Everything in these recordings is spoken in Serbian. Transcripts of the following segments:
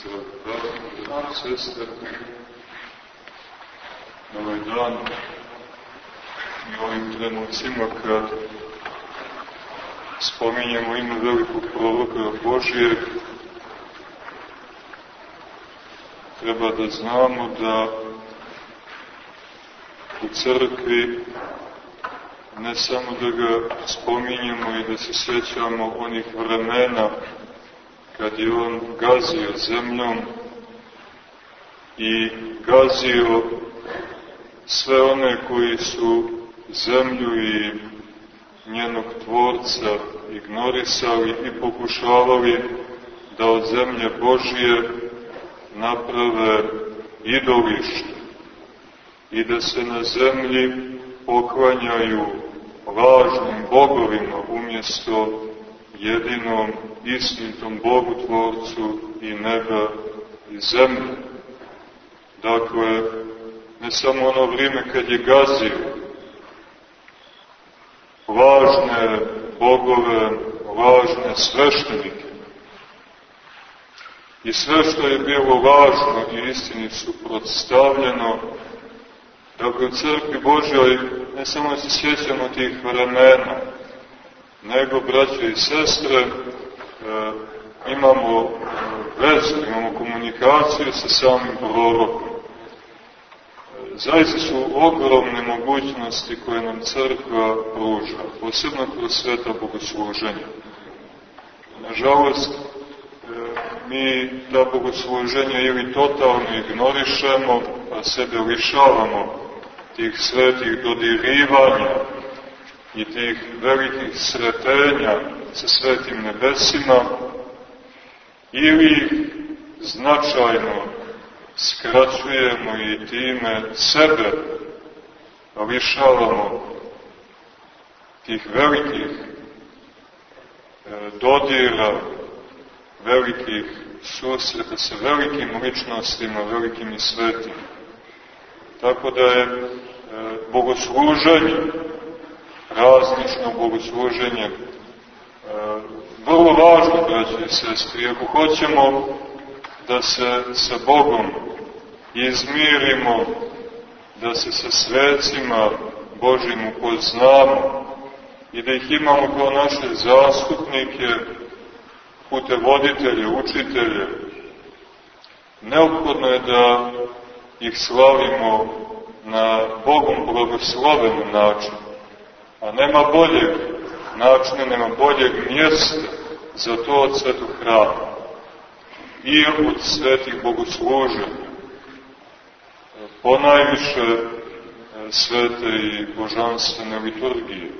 pozdrav, braći i sestre, na ovaj dan i ovim trenucima kad spominjemo ime velikog proroka Božije, treba da znamo da u crkvi ne samo da ga spominjemo i da se svećamo onih vremena kad je on gazio zemljom i gazio sve one koji su zemlju i njenog tvorca ignorisali i pokušavali da od zemlje Božije naprave idolište i da se na zemlji poklanjaju lažnim bogovima umjesto jedinom istinitom Bogu Tvorcu i neba i zemlje. Dakle, ne samo ono vrijeme kad je gazio lažne bogove, lažne sveštenike. I sve što je bilo lažno i istini suprotstavljeno, dakle u crkvi Božoj ne samo se sjećamo tih vremena, nego, braće i sestre, imamo vezu, imamo komunikaciju sa samim prorokom. E, zaista su ogromne mogućnosti koje nam crkva pruža, posebno kroz sveta bogosluženja. Nažalost, mi ta bogosluženja ili totalno ignorišemo, a sebe lišavamo tih svetih dodirivanja i tih velikih sretenja sa svetim nebesima, ili značajno skraćujemo i time sebe lišavamo tih velikih e, dodira, velikih susreta sa velikim ličnostima, velikim i svetim. Tako da je e, bogosluženje, različno bogosluženje, vrlo važno, braće i sestri, ako hoćemo da se sa Bogom izmirimo, da se sa svecima Božim upoznamo i da ih imamo kao naše zastupnike, putevoditelje, učitelje, neophodno je da ih slavimo na Bogom blagosloven način. A nema boljeg načina, nema boljeg mjesta za to od svetog hrama i od svetih bogosluženja. Ponajviše e, svete i božanstvene liturgije.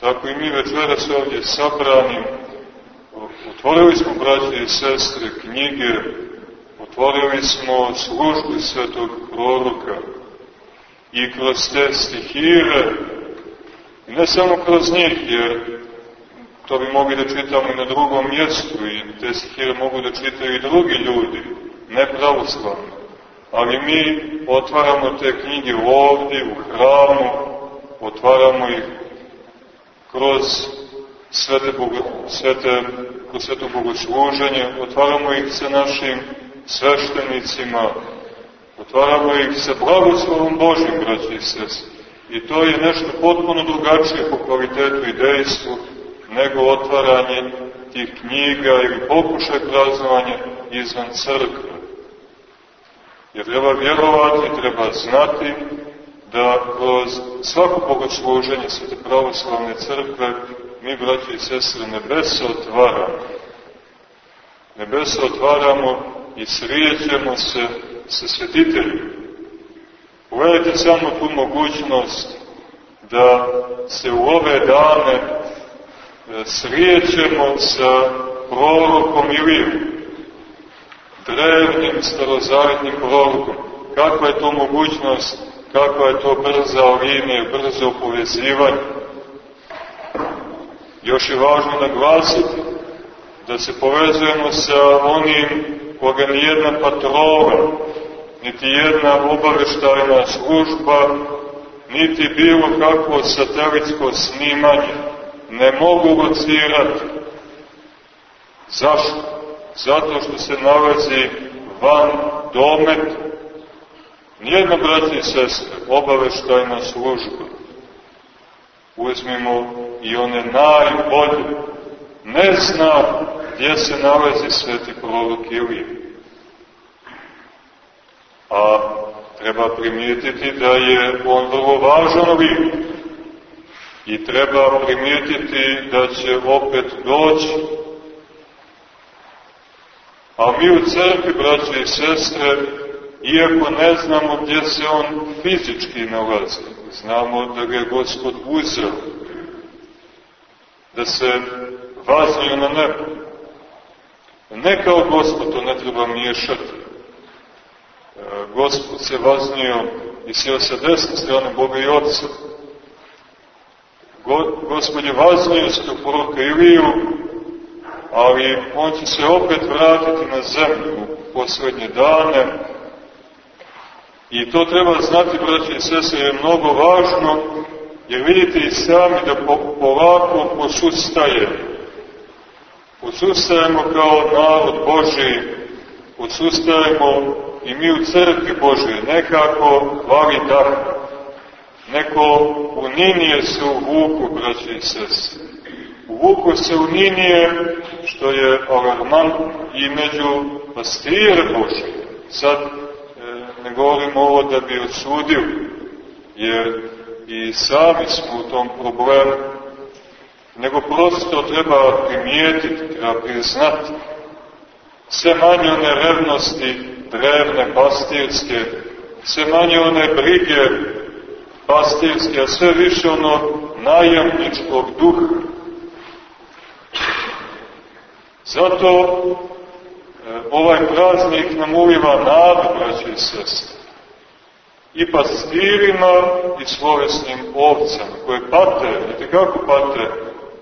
Tako i mi večeras ovdje sabrani, otvorili smo, braće i sestre, knjige, otvorili smo službu svetog proroka i kroz te stihire, i ne samo kroz njih, jer to bi mogli da čitamo i na drugom mjestu i te stihire mogu da čitaju i drugi ljudi, ne pravoslavni. Ali mi otvaramo te knjige ovdje, u hramu, otvaramo ih kroz svete, bogo, svete, kroz sveto bogosluženje, otvaramo ih sa našim sveštenicima, otvaramo ih sa blagoslovom Božim, braći i sest. I to je nešto potpuno drugačije po kvalitetu i dejstvu nego otvaranje tih knjiga ili pokušaj praznovanja izvan crkve. Jer treba vjerovati, treba znati da kroz svako bogosluženje Svete pravoslavne crkve mi, braći i sestre, nebesa otvaramo. Nebesa otvaramo i srijećemo se sa svetiteljima. Pogledajte samo tu mogućnost da se u ove dane e, srijećemo sa prorokom Ilijom, drevnim starozavetnim prorokom. Kakva je to mogućnost, kakva je to brza linija, brzo povezivanje. Još je važno naglasiti da se povezujemo sa onim koga nijedna patrova, niti jedna obaveštajna služba, niti bilo kakvo satelitsko snimanje ne mogu locirati. Zašto? zato što se nalazi van domet. Nijedna, braći i sestre, obaveštajna služba, uzmimo i one najbolje, ne zna gdje se nalazi sveti prorok Ilija. A treba primijetiti da je on vrlo važan lik i treba primijetiti da će opet doći. A mi u crkvi, braće i sestre, iako ne znamo gdje se on fizički nalazi, znamo da ga je Gospod uzeo, da se vaznio na nebo. Ne kao Gospod, to ne treba miješati. Gospod se vaznio i sjeo sa desne strane Boga i Otca. Gospod je vaznio se do proroka Iliju, ali on će se opet vratiti na zemlju u poslednje dane. I to treba znati, braći i sese, je mnogo važno, jer vidite i sami da polako posustaje. Posustajemo kao narod Boži, posustajemo i mi u crkvi Božje, nekako vavi tako. Neko u Ninije se uvuku, braći i sese. Uvuku se u Ninije, što je alarmant i među pastire Božje. Sad e, ne govorim ovo da bi osudio, jer i sami smo u tom problemu, nego prosto treba primijetiti, treba priznati sve manje one revnosti drevne pastirske, sve manje one brige pastirske, a sve više ono najamničkog duha. Zato e, ovaj praznik nam uliva nadu, braći i sestre, i pastirima i slovesnim ovcama, koje pate, vidite kako pate,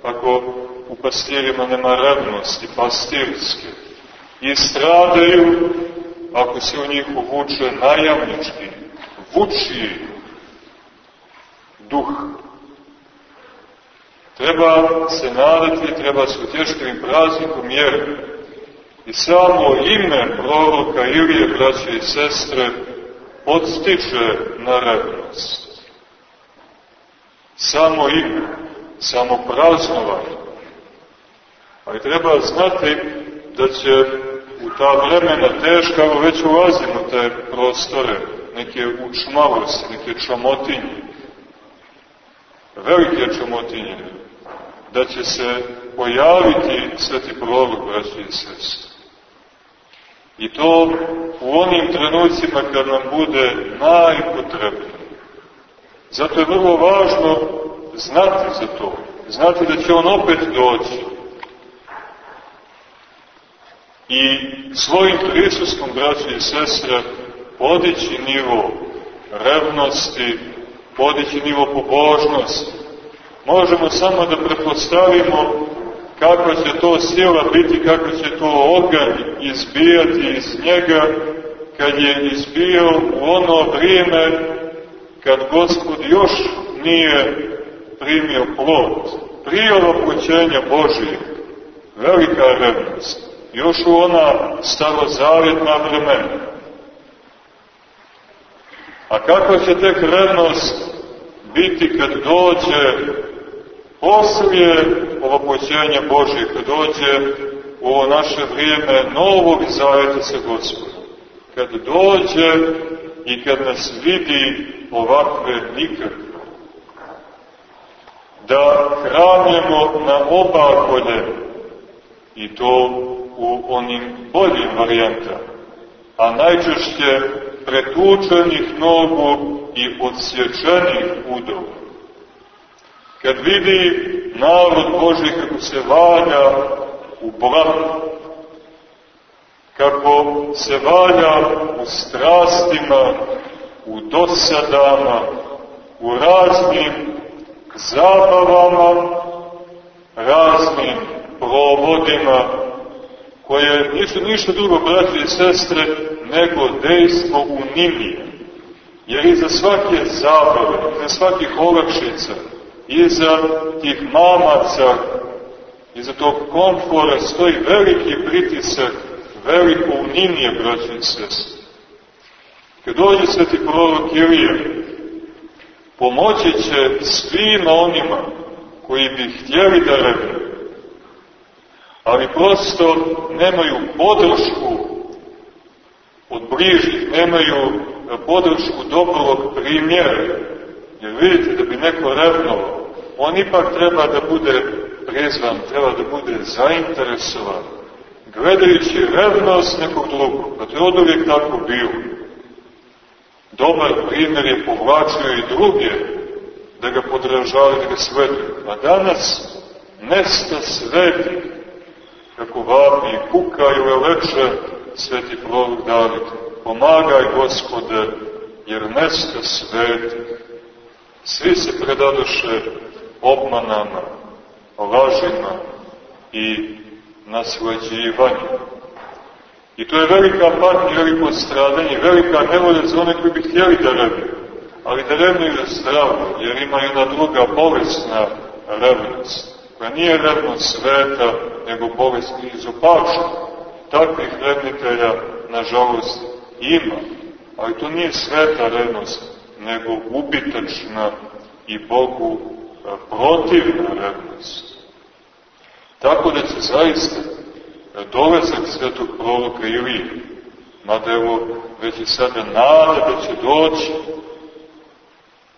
ako u pastirima nema revnosti pastirske, i stradaju ako se u njih uvuče najamnički, vučiji duh. Treba se nadati, treba se utještivim praznikom, jer i samo ime proroka Ilije, braće i sestre, podstiče na revnost. Samo ime, samo praznovanje. Ali treba znati da će u ta vremena teška, ali već ulazimo te prostore, neke učmalosti, neke čamotinje, velike čamotinje, da će se pojaviti sveti prorok, braći i sestri. I to u onim trenucima kad nam bude najpotrebnije. Zato je vrlo važno znati za to, znati da će on opet doći. I svojim prisustvom, braći i sestre, podići nivo revnosti, podići nivo pobožnosti. Možemo samo da prepostavimo kako će to sila biti, kako će to oganj izbijati iz njega, kad je izbio u ono vrijeme kad Gospod još nije primio plod, prije opućenja Božije, velika revnost, još u ona starozavjetna vremena. A kako će tek revnost biti kad dođe poslije ovopoćenja Božije, kad dođe u ovo naše vrijeme novog zaveta sa Gospodom, kad dođe i kad nas vidi ovakve nikakve, da hranjemo na oba kolje i to u onim boljim varijantama, a najčešće pretučenih nogu i odsječenih udova kad vidi narod Boži kako se valja u blatu, kako se valja u strastima, u dosadama, u raznim zabavama, raznim provodima, koje nisu ništa drugo, braći i sestre, nego dejstvo u nimije. Jer iza svake zabave, iza svakih olakšica, iza tih mamaca, iza tog komfora stoji veliki pritisak veliko uninije, braći i sestri. Kad dođe sveti prorok Ilija, pomoći će svima onima koji bi htjeli da rebuju, ali prosto nemaju podršku od bližih, nemaju podršku dobrog primjera. Jer vidite, da bi neko revnovao, on ipak treba da bude prizvan, treba da bude zainteresovan, gledajući revnost nekog drugog. Pa to je od uvijek tako bilo. Dobar primjer je povlačio i druge da ga podražavaju, da ga svetuju. A danas nesta sveti, kako vapi i kuka i veleče sveti prorok David. Pomagaj, gospode, jer nesta sveti. Svi se predadoše obmanama, lažima i naslađivanju. I to je velika patnja, veliko stradanje, velika nevolja za one koji bi htjeli da revnuju. Ali da revnuju zdravo, jer ima jedna druga bolesna revnost, koja nije revnost sveta, nego bolest izopačna. Takvih revnitelja, nažalost, ima. Ali to nije sveta revnost, nego ubitačna i Bogu protivna revnost. Tako da će zaista dolazak svetog proroka Ilije, mada evo već i sada nada da će doći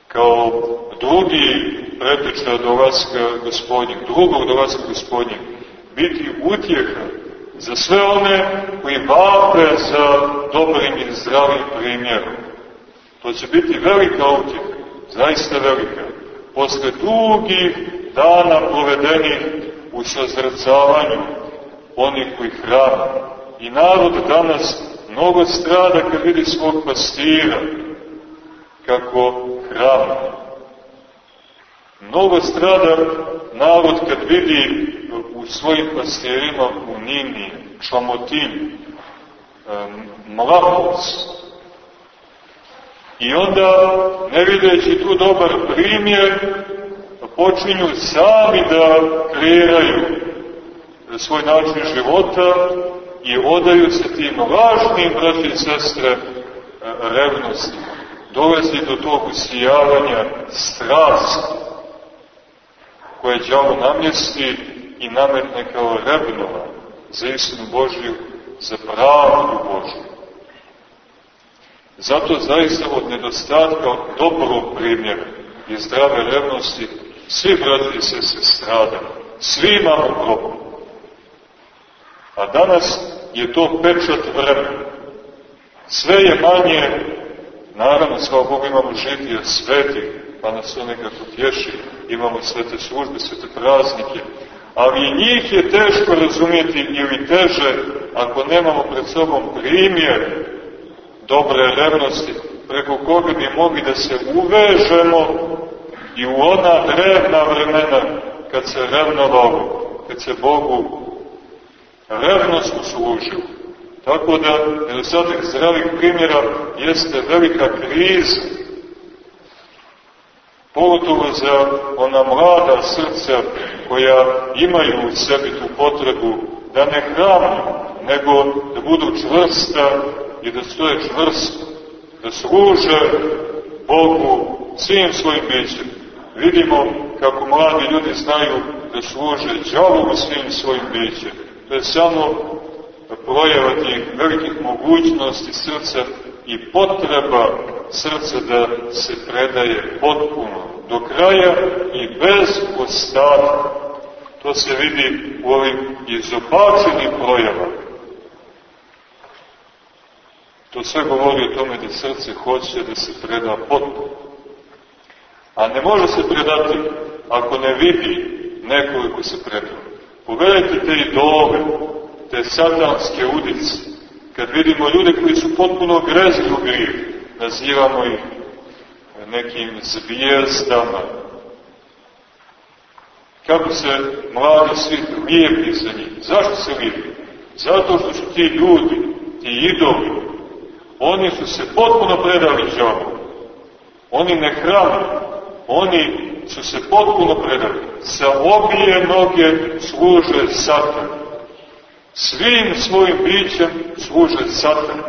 kao drugi preteča dolaska gospodnjeg, drugog dolaska gospodnjeg, biti utjeha za sve one koji vape za dobrim i zdravim primjerom. To će biti velika utjeha, zaista velika. Posle dugih dana provedenih u sazrcavanju onih koji hrana. I narod danas mnogo strada kad vidi svog pastira, kako hrana. Mnogo strada narod kad vidi u svojim pastirima u Nini, čamotinju, mlakost. I onda, ne videći tu dobar primjer, počinju sami da kreiraju svoj način života i odaju se tim lažnim, braći i sestre, revnostima. Dolazi do tog usijavanja strasti koje djavo namjesti i nametne kao revnova za istinu Božju, za pravdu Božju. Zato zaista od nedostatka dobrog primjera i zdrave revnosti svi brati se se strada, svi imamo problem. A danas je to pečat vremena. Sve je manje, naravno, svao Bogu imamo žitije sveti, pa nas to nekako tješi, imamo svete službe, svete praznike, ali njih je teško razumijeti ili teže ako nemamo pred sobom primjer dobre revnosti, preko koga bi mogli da se uvežemo i u ona drevna vremena kad se revnovalo, kad se Bogu revnost uslužio. Tako da nedostatak zdravih primjera jeste velika kriza. Pogotovo za ona mlada srca koja imaju u sebi tu potrebu da ne hranu, nego da budu čvrsta i da stoje čvrsto, da služe Bogu svim svojim bićem. Vidimo kako mladi ljudi znaju da služe džavu svim svojim bićem To je samo projava tih velikih mogućnosti srca i potreba srca da se predaje potpuno, do kraja i bez ostatka. To se vidi u ovim izopačenim projavama. To sve govori o tome da srce hoće da se preda potpuno. A ne može se predati ako ne vidi nekoliko se predao. Pogledajte te idole, te satanske udice, kad vidimo ljude koji su potpuno grezli u grijeh, nazivamo ih nekim zvijezdama. Kako se mladi svi lijepi za njih? Zašto se lijepi? Zato što su ti ljudi, ti idoli, oni su se potpuno predali džavu. Oni ne hrane, oni su se potpuno predali. Sa obije noge služe satan. Svim svojim bićem služe satan.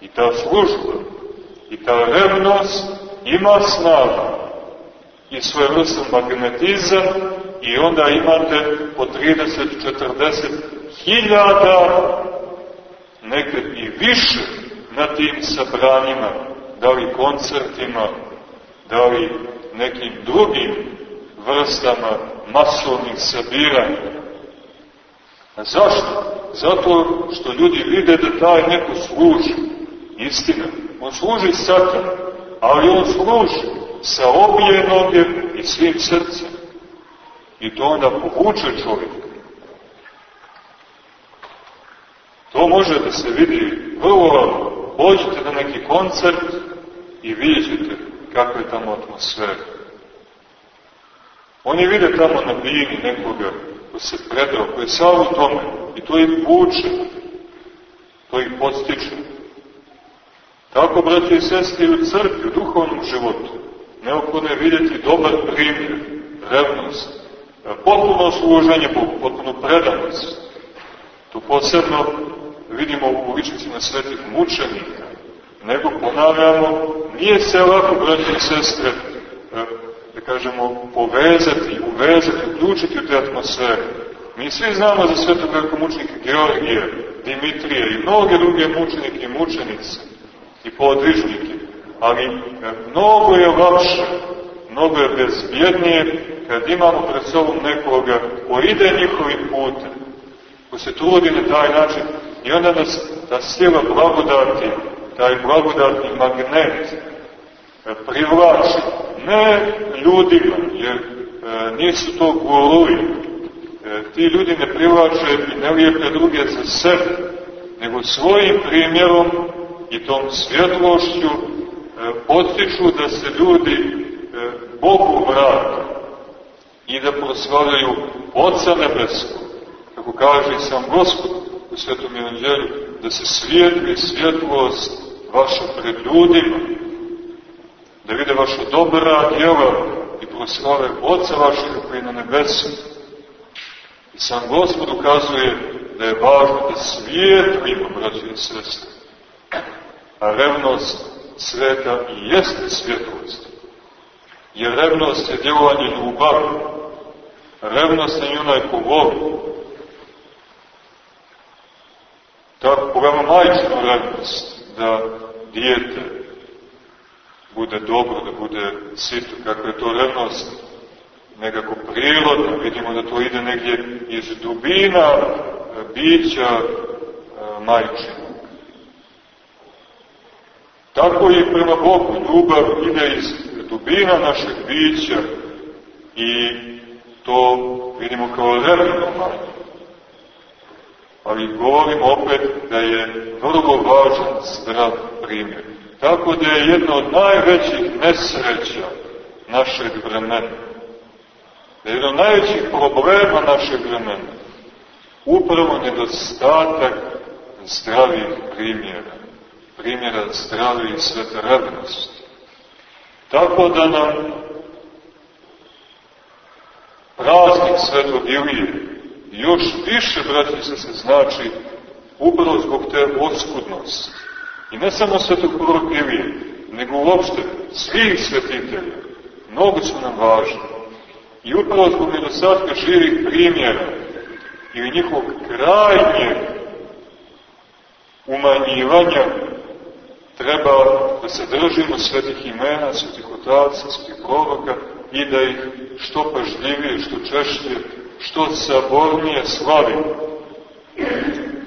I ta služba, i ta revnost ima snagu i svoje vrste magnetizam i onda imate po 30-40 hiljada, nekad i više, na tim sabranjima, da li koncertima, da li nekim drugim vrstama masovnih sabiranja. A zašto? Zato što ljudi vide da taj neko služi. Istina. On služi satan, ali on služi sa obje noge i svim srcem. I to onda povuče čovjeka. To može da se vidi vrlo lako. Pođite na neki koncert i vidjet kakva je tamo atmosfera. Oni vide tamo na bini nekoga ko se predao, ko je sam u tome i to ih vuče, to ih podstiče. Tako, braći i sestri, u crkvi, u duhovnom životu, neophodno je vidjeti dobar primjer, revnost, potpuno služenje Bogu, potpuno predanost. Tu posebno vidimo u ličnicima svetih mučenika, nego ponavljamo, nije se lako, braći i sestre, da kažemo, povezati, uvezati, uključiti u te atmosfere. Mi svi znamo za svetog velikomučnika Georgija, Dimitrija i mnoge druge mučenike i mučenice i podvižnike, ali e, mnogo je lakše, mnogo je bezbjednije kad imamo pred sobom nekoga ko ide njihovim putem, ko se trudi na taj način i onda nas ta sila blagodati, taj blagodatni magnet privlači ne ljudima, jer e, nisu to goluji, e, ti ljudi ne privlače i ne lijepe druge za sebe, nego svojim primjerom i tom svjetlošću e, potiču da se ljudi Bogu vrate i da proslavljaju Otca Nebeskog, kako kaže sam Gospod u Svetom Evanđelju, da se svijetli svjetlost vaša pred ljudima, da vide vaša dobra djela i proslave Otca vašeg koji je na nebesu. I sam Gospod ukazuje da je važno da svijetlimo, braći i sestre, a revnost sveta i jeste svjetlost. Jer revnost je djelovanje ljubavi, revnost je onaj ko voli. Tako, pogledamo majčinu revnost, da dijete bude dobro, da bude sito, kako je to revnost nekako prirodna, vidimo da to ide negdje iz dubina bića e, majčinog. Tako i prema Bogu ljubav ide iz dubina našeg bića i to vidimo kao revno manje. Ali govorimo opet da je vrlo važan zdrav primjer. Tako da je jedna od najvećih nesreća našeg vremena, da je jedna od najvećih problema našeg vremena, upravo nedostatak zdravih primjera, primjera zdrave i svete revnosti. Tako da nam praznik svetog Ilije još više, braći se, se znači upravo zbog te oskudnosti I ne samo svetog proroka Ilije, nego uopšte svih svetitelja. Mnogo su nam važni. I upravo zbog nedostatka živih primjera ili njihovog krajnjeg umanjivanja treba da se držimo svetih imena, svetih otaca, svetih proroka i da ih što pažljivije, što češće, što sabornije slavimo.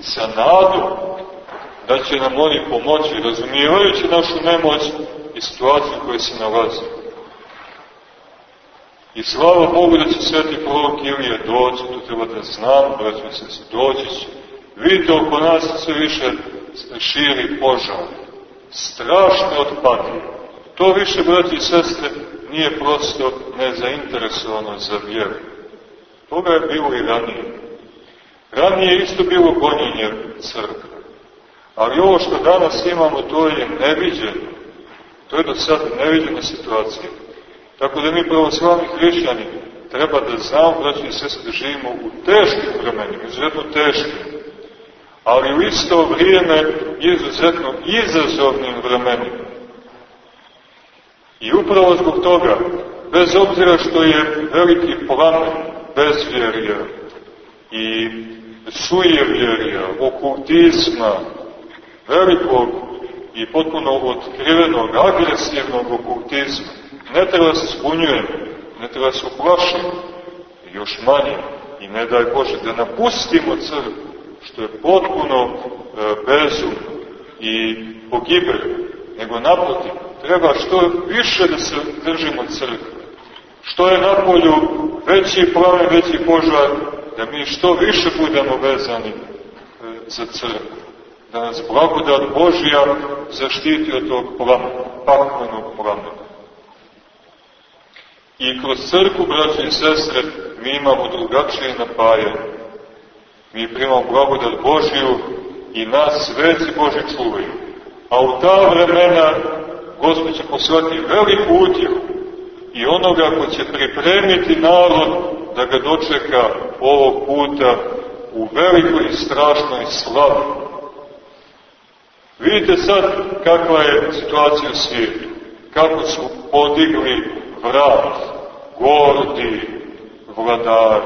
Sa nadom da će nam oni pomoći, razumijevajući našu nemoć i situaciju u kojoj se nalazi. I slava Bogu da će sveti prorok Ilija doći, to treba da znam, braćo se, doći će. Vidite, oko nas sve više širi požar. Strašne otpade. To više, braći i sestre, nije prosto nezainteresovano za vjeru. Toga je bilo i ranije. Ranije je isto bilo gonjenje crkve. Ali ovo što danas imamo, to je neviđeno. To je do sada neviđena situacija. Tako da mi pravoslavni hrišćani treba da znamo, braći i sese, da živimo u teškim vremenima, izuzetno teškim. ali u isto vrijeme izuzetno izazovnim vremenima. I upravo zbog toga, bez obzira što je veliki plamen bezvjerja i sujevjerja, okultizma, velikog i potpuno otkrivenog, agresivnog okultizma, ne treba se spunjujemo, ne treba se uplašiti, još manje, i ne daj Bože da napustimo crkvu, što je potpuno e, bezumno i pogibeno, nego naprotiv, treba što više da se držimo crkve. Što je na polju veći plamen, veći požar, da mi što više budemo vezani e, za crkvu. Da nas blagodat Božija zaštiti od tog plamena, plamena. I kroz crkvu, braće i sestre, mi imamo drugačije napajanje. Mi primamo blagodat Božiju i nas sveci Boži čuvaju. A u ta vremena Gospod će poslati veliku utjehu i onoga ko će pripremiti narod da ga dočeka ovog puta u velikoj i strašnoj slavi. Vidite sad kakva je situacija u svijetu. Kako su podigli vrat, gordi vladari.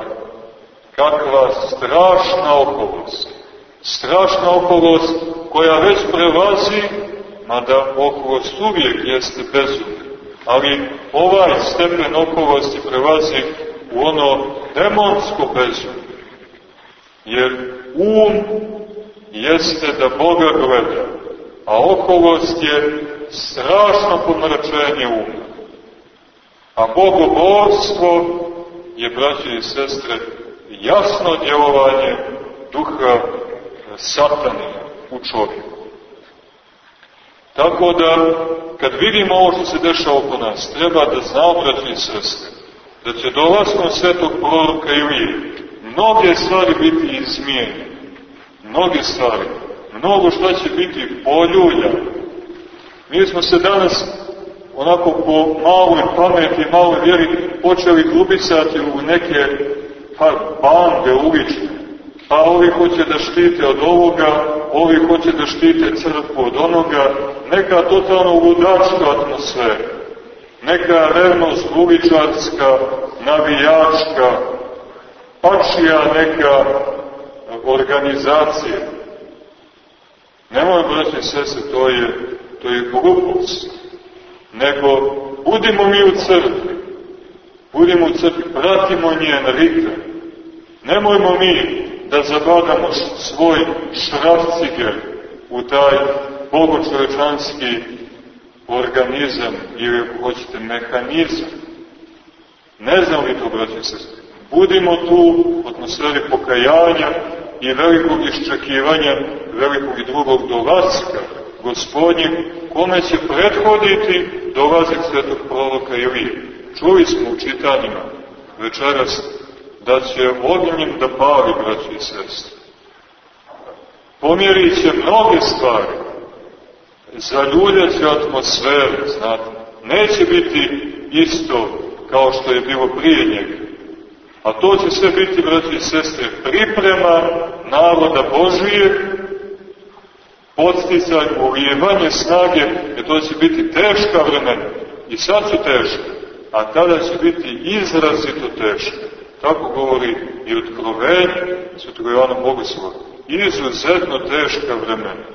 Kakva strašna okolost. Strašna okolost koja već prelazi, mada okolost uvijek jeste bezumna, ali ovaj stepen okolosti prelazi u ono demonsko bezumlje. Jer um jeste da Boga gleda, a okolost je strašno pomračenje uma. A bogoborstvo je, braće i sestre, jasno djelovanje duha satane u čovjeku. Tako da, kad vidimo ovo što se dešava oko nas, treba da znamo, braće i sestre, da će dolaskom svetog proroka Ilije mnoge stvari biti izmijenjene. Mnoge stvari. Mnogo što će biti poljulja. Mi smo se danas onako po maloj pameti, maloj vjeri počeli glubicati u neke pa, bande ulične. Pa ovi hoće da štite od ovoga, ovi hoće da štite crkvu od onoga, neka totalno ludačka atmosfera, neka revnost uličarska, navijačka, pačija neka organizacija. Nemoj, braći sese, to je, to je glupost. Nego, budimo mi u crkvi, budimo u crkvi, pratimo njen ritam. Nemojmo mi da zabadamo svoj šrafciger u taj bogočovečanski organizam ili, hoćete, mehanizam. Ne znam li to, braći se, budimo tu u atmosferi pokajanja i velikog iščekivanja, velikog i drugog dolaska gospodnjeg, kome će prethoditi dolazak svetog proroka Ilije. Čuli smo u čitanjima večeras da će ognjem da pali, braći i sestri. Pomjerit će mnoge stvari, zaljuljaće atmosferu, znate. Neće biti isto kao što je bilo prije njega. A to će sve biti, braći i sestre, priprema naroda Božije, podsticaj, ulijevanje snage, jer to će biti teška vremena. I sad su teška, a tada će biti izrazito teška. Tako govori i otkrovenje Svetog Jovana Bogoslova. Izuzetno teška vremena.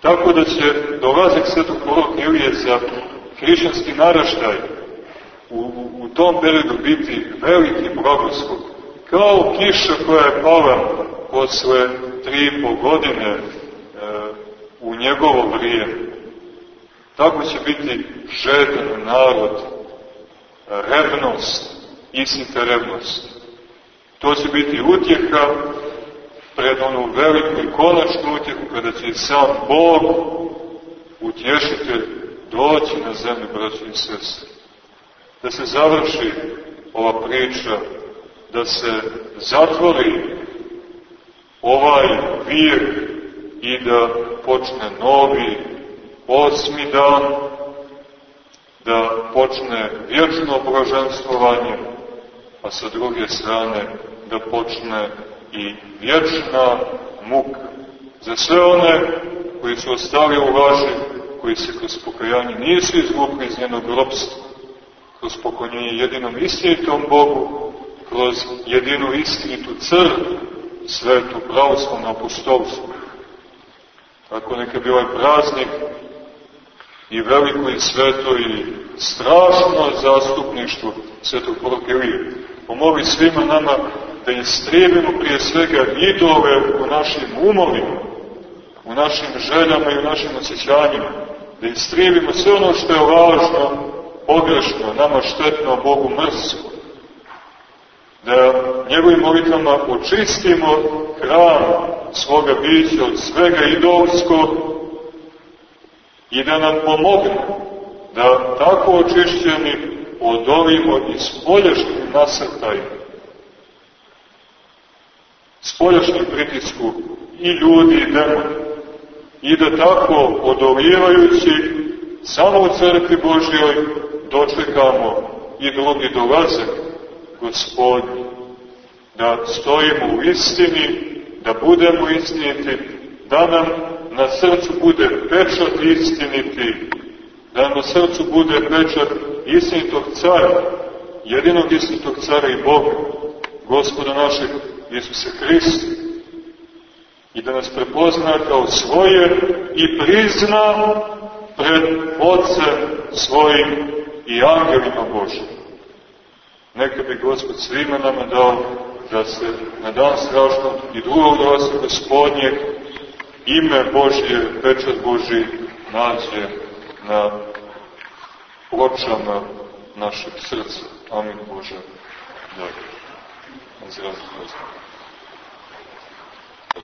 Tako da će dolazak Svetog proroka Ilije za hrišćanski naraštaj u, u, u tom periodu biti veliki blagoslov. Kao kiša koja je pala posle tri i po godine e, u njegovo vrijeme. Tako će biti žedan narod, revnost, istinita revnost. To će biti utjeha pred onu veliku i konačnu utjehu kada će sam Bog, utješitelj, doći na zemlju, braći i. Da se završi ova priča, da se zatvori ovaj vijek i da počne novi osmi dan, da počne vječno blaženstvovanje, a sa druge strane da počne i vječna muka, za sve one koji su ostali u laži, koji se kroz pokajanje nisu izvukli iz njenog ropstva, kroz poklonjenje jedinom istinitom Bogu, kroz jedinu istinitu crkvu, svetu pravoslavnu apostolstvu. Tako neka bi ovaj praznik i veliko i sveto i strašno zastupništvo svetog proroka Ilije. Pomoli svima nama da istrijebimo prije svega idove u našim umovima, u našim željama i u našim osjećanjima, da istrijebimo sve ono što je važno, pogrešno, nama štetno, Bogu mrsko, da njegovim molitvama očistimo hram svoga bića od svega idolskog i da nam pomogne da tako očišćeni odolimo i spoljašnjim nasrtajima, spoljašnjim pritisku i ljudi i demoni, i da tako odolijevajući samo u crkvi Božjoj dočekamo i drugi dolazak gospodnji, da stojimo u istini, da budemo istiniti, da nam na srcu bude pečat istiniti, da na srcu bude pečat istinitog cara, jedinog istinitog cara i Boga, gospoda našeg Isuse Hrista, i da nas prepozna kao svoje i prizna pred Otcem svojim i angelima Božim. Neka bi Gospod svima nama dao da se na dan strašnog i drugog dolaska gospodnjeg ime Božje, pečat Boži nađe na pločama našeg srca. Amin Bože. Da. Zdravo,